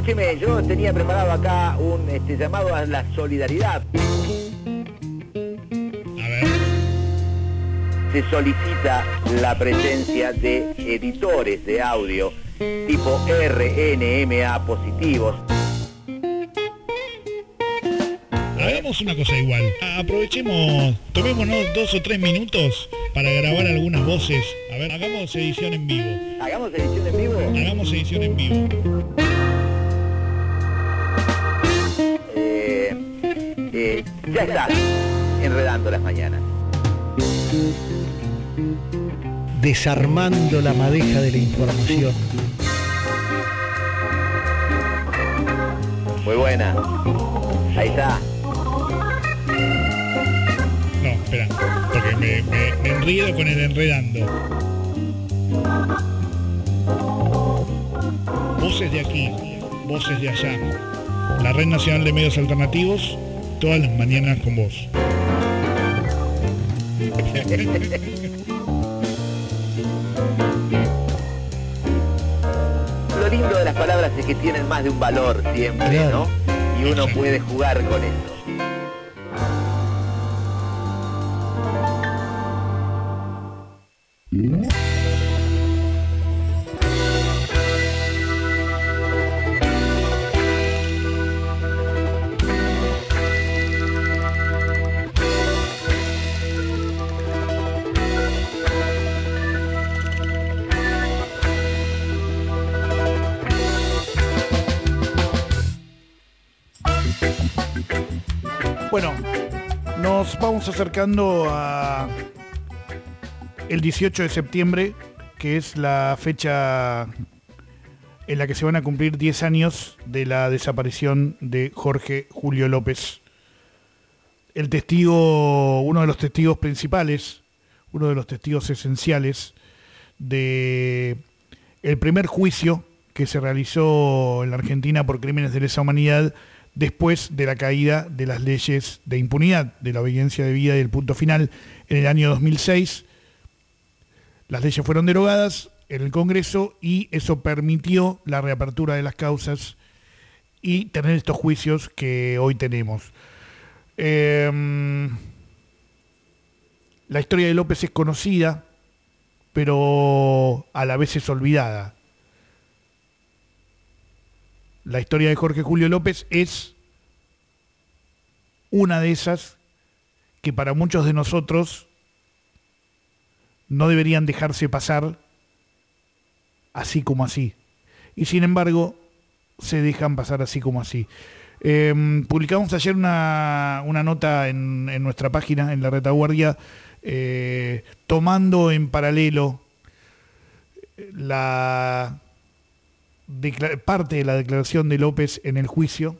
escúcheme, yo tenía preparado acá un este, llamado a la solidaridad. A ver. Se solicita la presencia de editores de audio tipo RNMA positivos. Hagamos una cosa igual. Aprovechemos, tomémonos dos o tres minutos para grabar algunas voces. A ver, hagamos edición en vivo. ¿Hagamos edición en vivo? Hagamos edición en vivo. Ya está, enredando las mañanas. Desarmando la madeja de la información. Muy buena. Ahí está. No, espera, porque me, me, me enredo con el enredando. Voces de aquí, voces de allá. La Red Nacional de Medios Alternativos, todas las mañanas con vos. Lo lindo de las palabras es que tienen más de un valor siempre. ¿no? Y uno puede jugar con eso. Bueno, nos vamos acercando a el 18 de septiembre, que es la fecha en la que se van a cumplir 10 años de la desaparición de Jorge Julio López. El testigo, uno de los testigos principales, uno de los testigos esenciales de el primer juicio que se realizó en la Argentina por crímenes de lesa humanidad después de la caída de las leyes de impunidad, de la obediencia de vida y el punto final en el año 2006. Las leyes fueron derogadas en el Congreso y eso permitió la reapertura de las causas y tener estos juicios que hoy tenemos. Em, la historia de López es conocida, pero a la vez es olvidada. La historia de Jorge Julio López es una de esas que para muchos de nosotros no deberían dejarse pasar así como así. Y sin embargo, se dejan pasar así como así. Eh, publicamos ayer una, una nota en, en, nuestra página, en la retaguardia, eh, tomando en paralelo la parte de la declaración de López en el juicio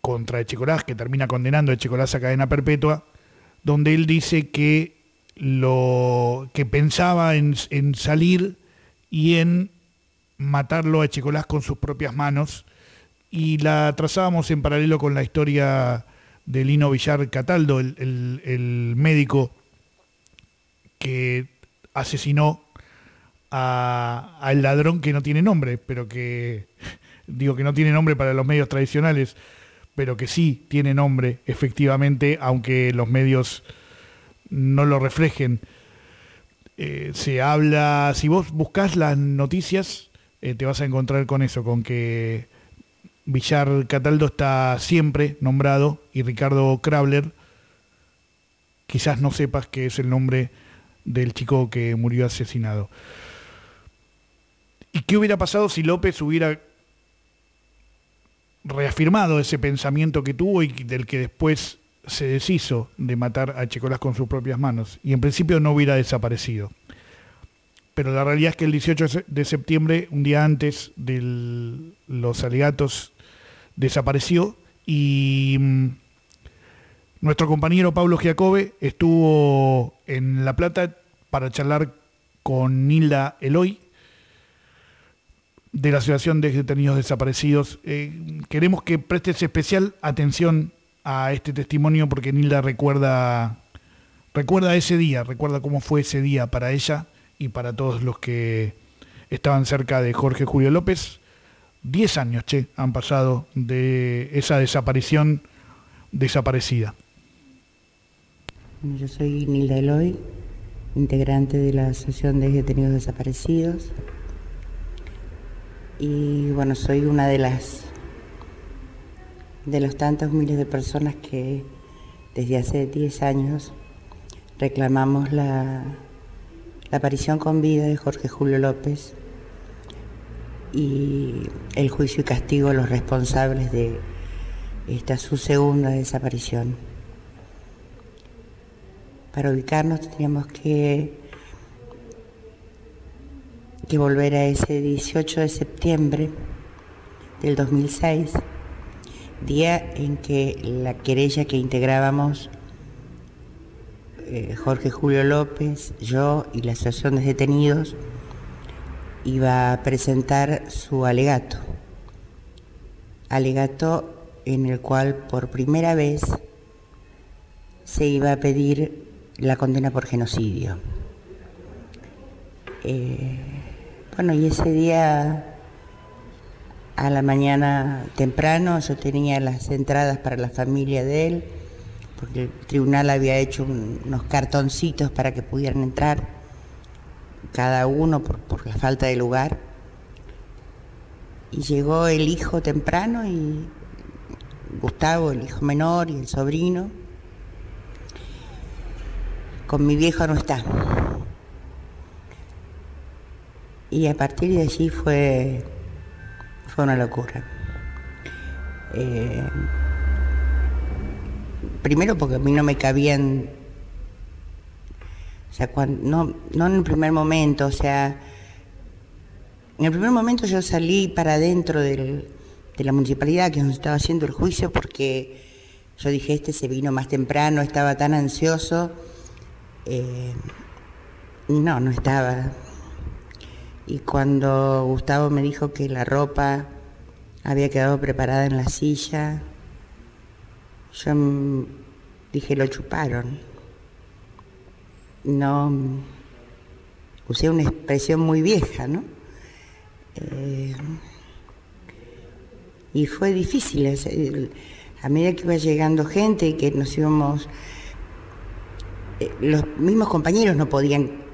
contra Echecolás, que termina condenando a Echecolás a cadena perpetua, donde él dice que lo que pensaba en, en salir y en matarlo a Echecolás con sus propias manos, y la trazábamos en paralelo con la historia de Lino Villar Cataldo, el, el, el médico que asesinó al ladrón que no tiene nombre, pero que digo que no tiene nombre para los medios tradicionales, pero que sí tiene nombre efectivamente, aunque los medios no lo reflejen. Eh, se habla, si vos buscas las noticias, eh, te vas a encontrar con eso, con que Villar Cataldo está siempre nombrado y Ricardo Krabler, quizás no sepas que es el nombre del chico que murió asesinado. ¿Y qué hubiera pasado si López hubiera reafirmado ese pensamiento que tuvo y del que después se deshizo de matar a Checolás con sus propias manos? Y en principio no hubiera desaparecido. Pero la realidad es que el 18 de septiembre, un día antes de los alegatos, desapareció y mm, nuestro compañero Pablo Giacobbe estuvo en La Plata para charlar con Nilda Eloy, de la Asociación de Detenidos Desaparecidos. Eh, queremos que prestes especial atención a este testimonio porque Nilda recuerda, recuerda ese día, recuerda cómo fue ese día para ella y para todos los que estaban cerca de Jorge Julio López. 10 años, che, han pasado de esa desaparición desaparecida. Yo soy Nilda Eloy, integrante de la Asociación de Detenidos Desaparecidos. Y bueno, soy una de las de los tantos miles de personas que desde hace 10 años reclamamos la, la aparición con vida de Jorge Julio López y el juicio y castigo a los responsables de esta su segunda desaparición. Para ubicarnos tendríamos que, que volver a ese 18 de septiembre del 2006, día en que la querella que integrábamos eh, Jorge Julio López, yo y la Asociación de Detenidos iba a presentar su alegato. Alegato en el cual por primera vez se iba a pedir la condena por genocidio. Eh, bueno, y ese día a la mañana temprano yo tenía las entradas para la familia de él porque el tribunal había hecho unos cartoncitos para que pudieran entrar, cada uno por, la falta de lugar. Y llegó el hijo temprano y Gustavo, el hijo menor y el sobrino. Con mi viejo no está. Y a partir de allí fue, fue una locura. Eh, primero porque a mí no me cabían, o sea, no, no en el primer momento, o sea, en el primer momento yo salí para adentro de la municipalidad que nos estaba haciendo el juicio porque yo dije, este se vino más temprano, estaba tan ansioso. Eh, no, no estaba. Y cuando Gustavo me dijo que la ropa había quedado preparada en la silla, yo dije, lo chuparon. No, usé una expresión muy vieja, ¿no? Eh, y fue difícil. A medida que iba llegando gente y que nos íbamos, eh, los mismos compañeros no podían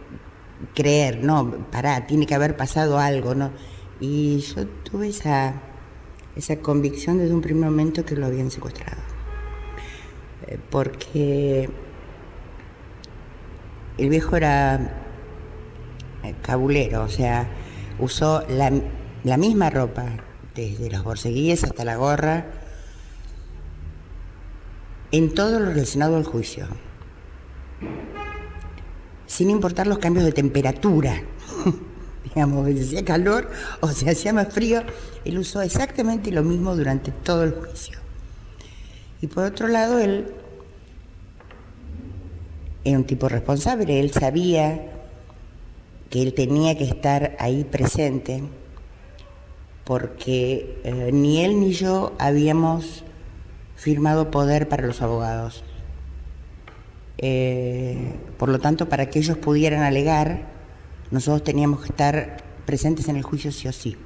creer, no, pará, tiene que haber pasado algo, ¿no? Y yo tuve esa, esa convicción desde un primer momento que lo habían secuestrado porque el viejo era eh, cabulero, o sea, usó la, misma ropa, desde los borceguíes hasta la gorra, en todo lo relacionado al juicio, sin importar los cambios de temperatura. Digamos, si hacía calor o si hacía más frío, él usó exactamente lo mismo durante todo el juicio. Y por otro lado, él era un tipo responsable, él sabía que él tenía que estar ahí presente porque eh, ni él ni yo habíamos firmado poder para los abogados. Eh, por lo tanto, para que ellos pudieran alegar, nosotros teníamos que estar presentes en el juicio sí o sí.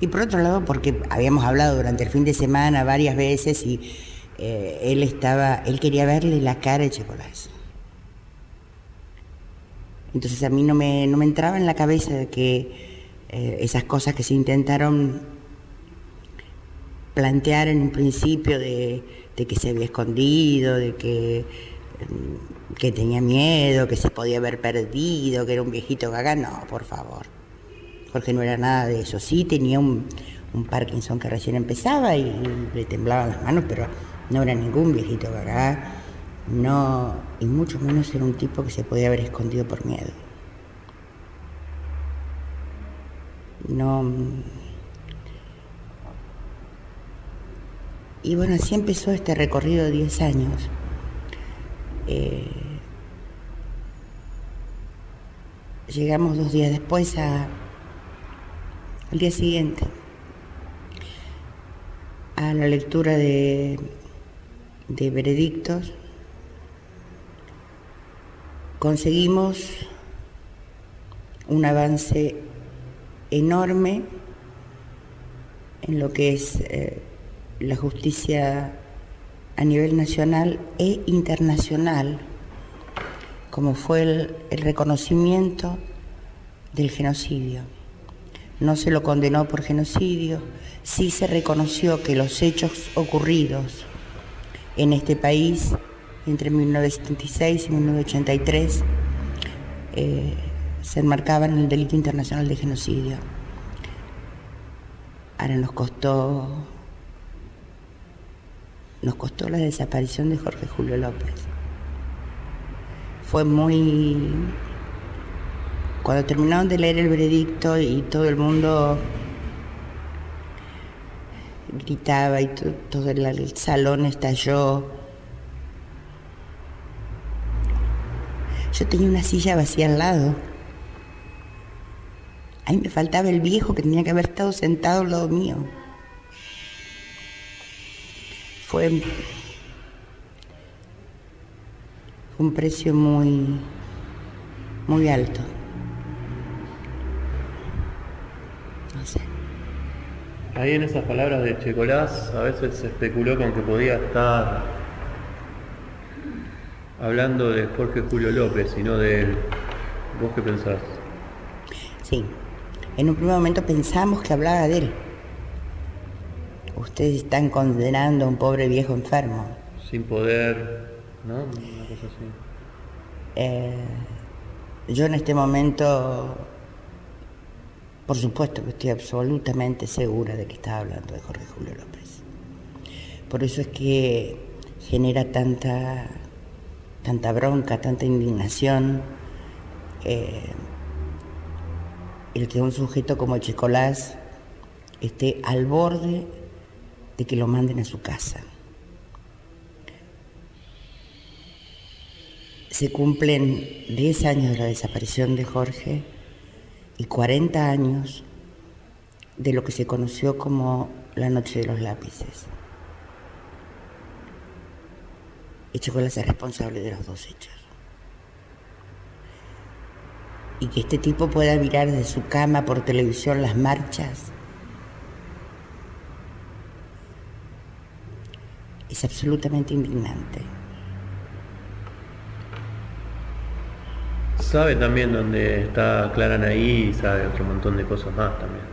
Y por otro lado, porque habíamos hablado durante el fin de semana varias veces y eh, él estaba, él quería verle la cara de chocolate. Entonces a mí no me, no me entraba en la cabeza que eh, esas cosas que se intentaron plantear en un principio de, que se había escondido, de que, mm, que tenía miedo, que se podía haber perdido, que era un viejito gaga, no, por favor. Jorge no era nada de eso. Sí tenía un, un Parkinson que recién empezaba y le temblaban las manos, pero no era ningún viejito gaga, no, y mucho menos era un tipo que se podía haber escondido por miedo. No. Y bueno, así empezó este recorrido de 10 años. Eh, llegamos dos días después al día siguiente a la lectura de de veredictos, conseguimos un avance enorme en lo que es eh, la justicia a nivel nacional e internacional, como fue el, reconocimiento del genocidio. No se lo condenó por genocidio, sí se reconoció que los hechos ocurridos en este país entre 1976 y 1983 eh, se enmarcaban en el delito internacional de genocidio. Ahora nos costó nos costó la desaparición de Jorge Julio López. Fue muy cuando terminaron de leer el veredicto y todo el mundo gritaba y todo el salón estalló. Yo tenía una silla vacía al lado. Ahí me faltaba el viejo que tenía que haber estado sentado al lado mío. Fue un precio muy, muy alto. No sé. Ahí en esas palabras de Checolás a veces se especuló con que podía estar hablando de Jorge Julio López y no de él. ¿Vos qué pensás? Sí, en un primer momento pensamos que hablaba de él. Ustedes están condenando a un pobre viejo enfermo. Sin poder, ¿no? Una cosa así. Eh, yo en este momento por supuesto que estoy absolutamente segura de que está hablando de Jorge Julio López. Por eso es que genera tanta, tanta bronca, tanta indignación eh, el que un sujeto como Checolás esté al borde de que lo manden a su casa. Se cumplen 10 años de la desaparición de Jorge y 40 años de lo que se conoció como la Noche de los Lápices. Y Chocolate es responsable de los dos hechos. Y que este tipo pueda mirar desde su cama por televisión las marchas es absolutamente indignante. Sabe también dónde está Clara Naí y sabe otro montón de cosas más también.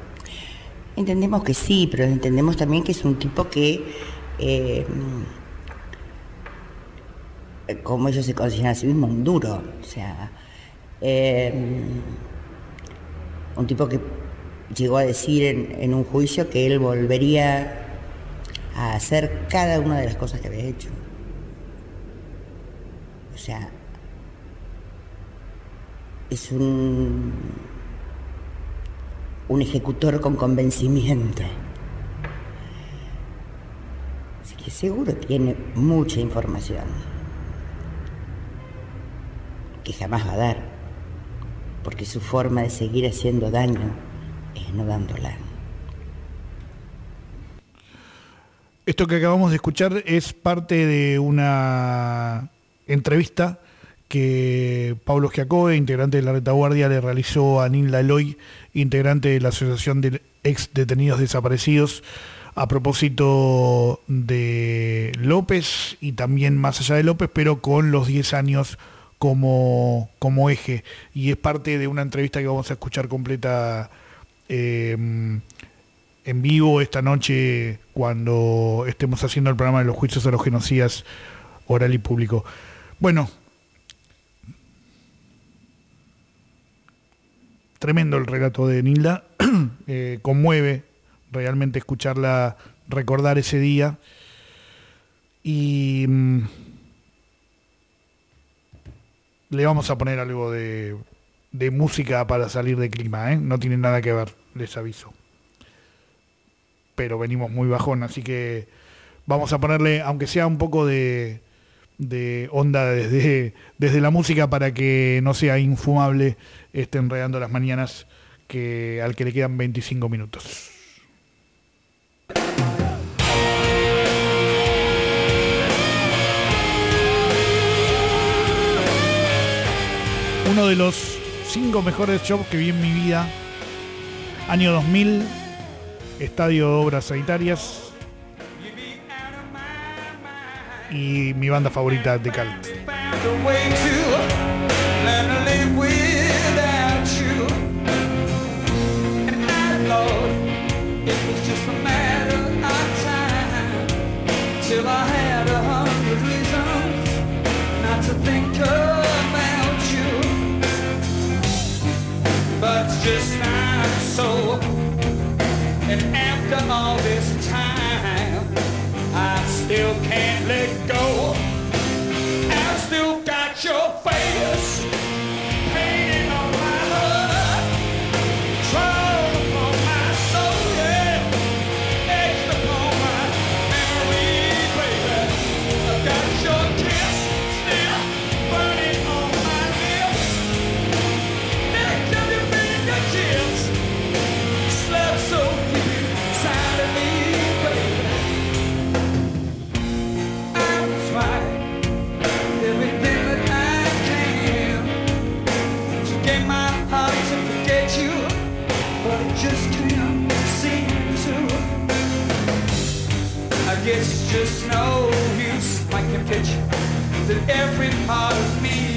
Entendemos que sí, pero entendemos también que es un tipo que, eh, como ellos se consideran a sí mismos, un duro. O sea, eh, un tipo que llegó a decir en, en un juicio que él volvería a hacer cada una de las cosas que había hecho. O sea, es un, un ejecutor con convencimiento. Así que seguro tiene mucha información que jamás va a dar, porque su forma de seguir haciendo daño es no dándola. Esto que acabamos de escuchar es parte de una entrevista que Pablo Giacobbe, integrante de la retaguardia, le realizó a Nilda Eloy, integrante de la Asociación de Ex Detenidos Desaparecidos, a propósito de López y también más allá de López, pero con los 10 años como, como eje. Y es parte de una entrevista que vamos a escuchar completa eh, en vivo esta noche cuando estemos haciendo el programa de los juicios a los genocidas oral y público. Bueno, tremendo el relato de Nilda, eh, conmueve realmente escucharla recordar ese día y mm, le vamos a poner algo de, música para salir de clima, ¿eh? no tiene nada que ver, les aviso. Pero venimos muy bajón, así que vamos a ponerle, aunque sea un poco de, onda desde, desde la música para que no sea infumable este enredando las mañanas que, al que le quedan 25 minutos. Uno de los cinco mejores shows que vi en mi vida, año 2000, Estadio Obras Sanitarias y mi banda favorita de Calt. all this time, I still can't let go. I've still got your. every part of me.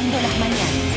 Despertando las mañanas.